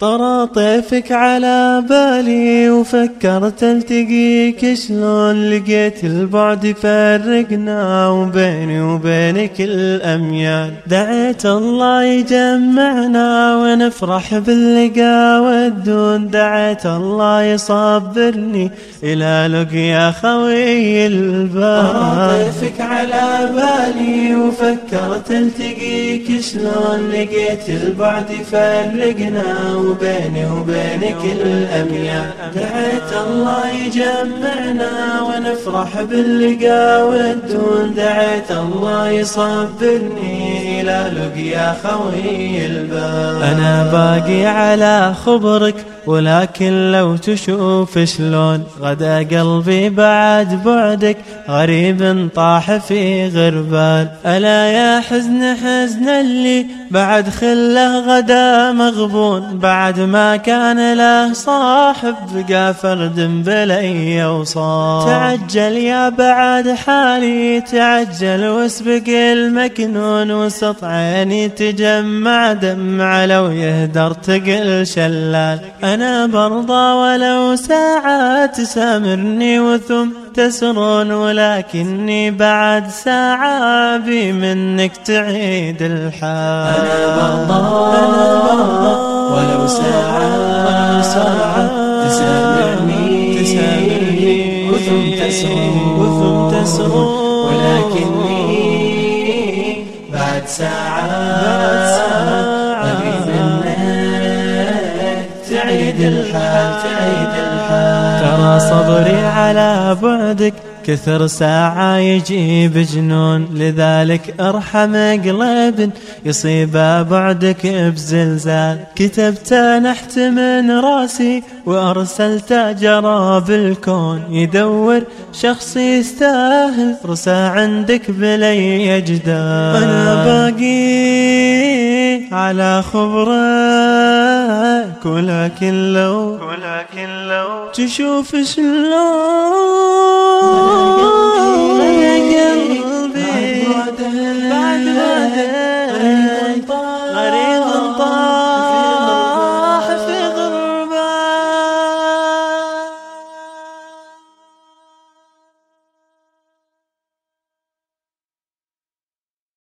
طرى طيفك على بالي وفكرت ألتقيك شلون لقيت البعد يفرقنا وبيني وبينك الاميال دعيت الله يجمعنا ونفرح باللقا والدون. دعيت الله يصبرني إلى لقيا خوي البال طيفك على بالي وفكرت ألتقيك شلون لقيت البعد يفرقنا وبيني وبينك الأميال دعيت الله يجمعنا ونفرح باللقا والدون. دعيت الله يصبرني إلى لقيا خوي الباب. أنا باقي على خبرك ولكن لو تشوف شلون غدا قلبي بعد بعدك غريب طاح في غربال. ألا يا حزن حزن اللي بعد خله غدا مغبون. بعد ما كان له صاحب بقى فرد بلي وصار تعجل يا بعد حالي تعجل واسبق المكنون. وسط عيني تجمع دمع لو يهدر تقل شلال. أنا برضى ولو ساعة تسامرني وثم تسرون ولكني بعد ساعة بي منك تعيد الحال. أنا برضى أنا برضى ولو ساعة ولو ساعة تسامرني تسامرني وثم تسرون وثم تسرون ولكني بعد ساعة بعد ساعة أبي منك تعيد الحال تعيد الحال ترى صبري على بعدك كثر ساعة يجيب جنون لذلك أرحم قلب يصيب بعدك بزلزال. كتبت نحت من راسي وأرسلت جرى بالكون يدور شخص يستاهل رسى عندك بلي يجدال أنا باقي على خبرك ولكن لو ولكن لو تشوف شلون